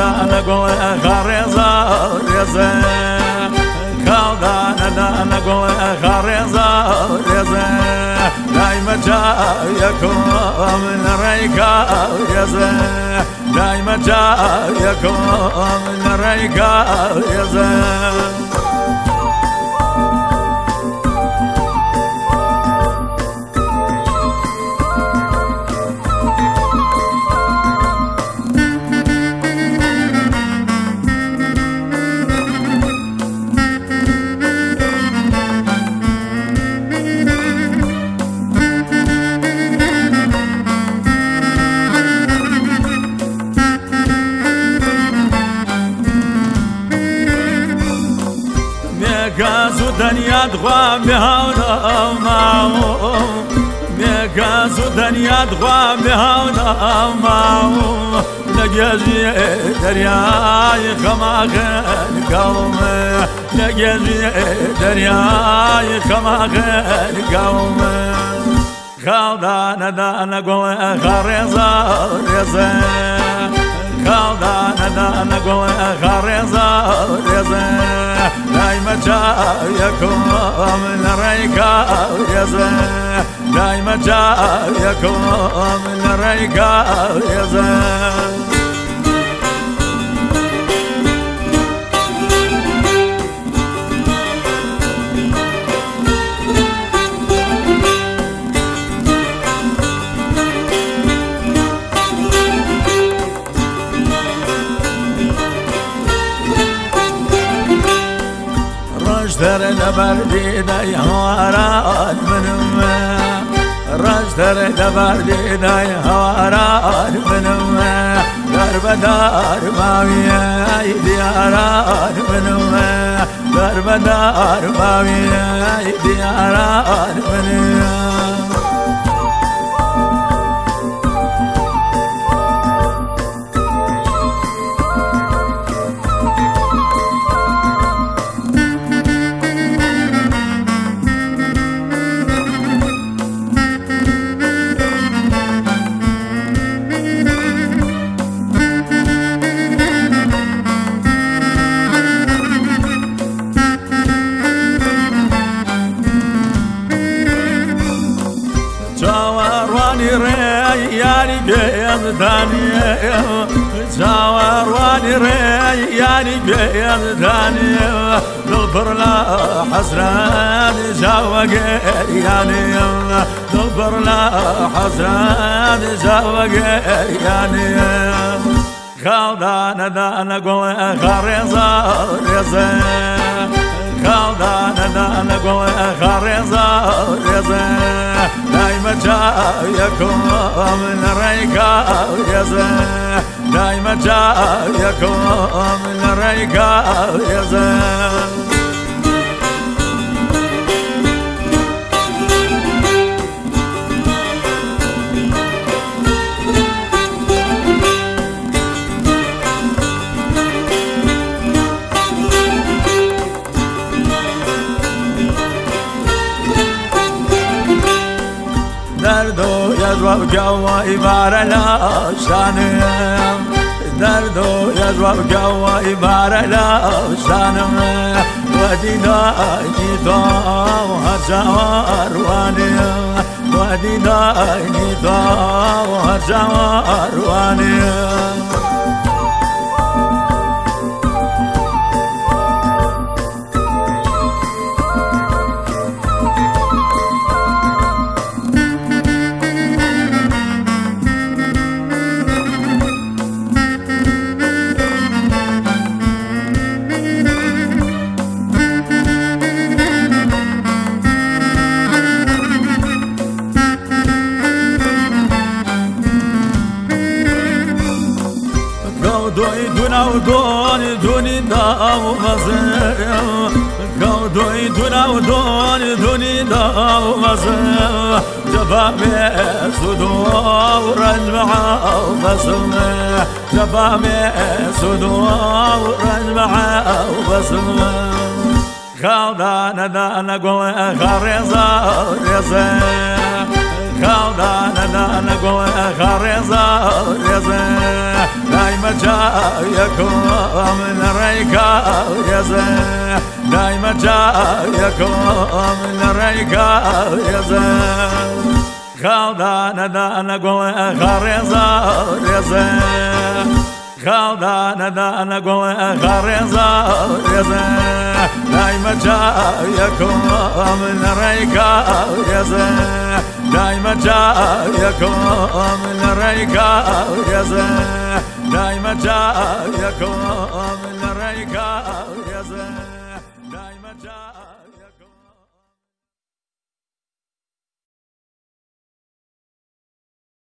نقول خريزة ريزة كالدان دا نقول خريزة ريزة دايما جايكم من ريكا ريزة دايما جايكم من ريكا ريزة مێکاز و دەنیات خوا بهاونەماوە مێکاز و دەنیات خوا بهاونەماوە لەگەژی دەریای خەماغێن گاڵمە لەگەژی دەریای خەماغێن گاڵمە خاڵدانەدانە گوڵ خەڕێزە ڕێزە خاڵدانەدانە گوڵ خەڕێزە ڕێزە دايما جايكم من ريكا يزا دايما جايكم من ريكا يزا رجدر لبردي داي هواران منم. رجدر لبردي داي هواران منم. درب دار ماوي دياران منم. درب دار ماوي دياران منم يعني بيض دانية جاور واني ري يعني بيض دانية دبر لا حسران جاوق يعني دبر لا حسران جاوق يعني خالدان دان قول خريزة ريزة خالدان دان قول خريزة ريزة دايما جايكم من ريكا يزا دايما جايكم من ريكا يزا درد و یزواب گوا ایبار لاشانم درد و یزواب گوا ایبار لاشانم و دیدانی تو هر جواروانیم و دیدانی تو هر جواروانیم دوی دونا و دون دونی دا و مزه دوی دونا و دون دونی دا و مزه جبابي سدو ورجمع وبسمه جبابي سدو ورجمع وبسمه خالدان دان قول خريزة ريزة خالدان دان قول خريزة ريزة دايما جاي جايكم لريكا يا زين دايما جايكم لريكا يا زين خالدان دان قول خارزا رزا خالدان دان قول خارزا رزا دايما جايكم لريكا يا زين دايما جايكم لريكا يا زين دايما جايكم لريكا يا زين دايما جايكم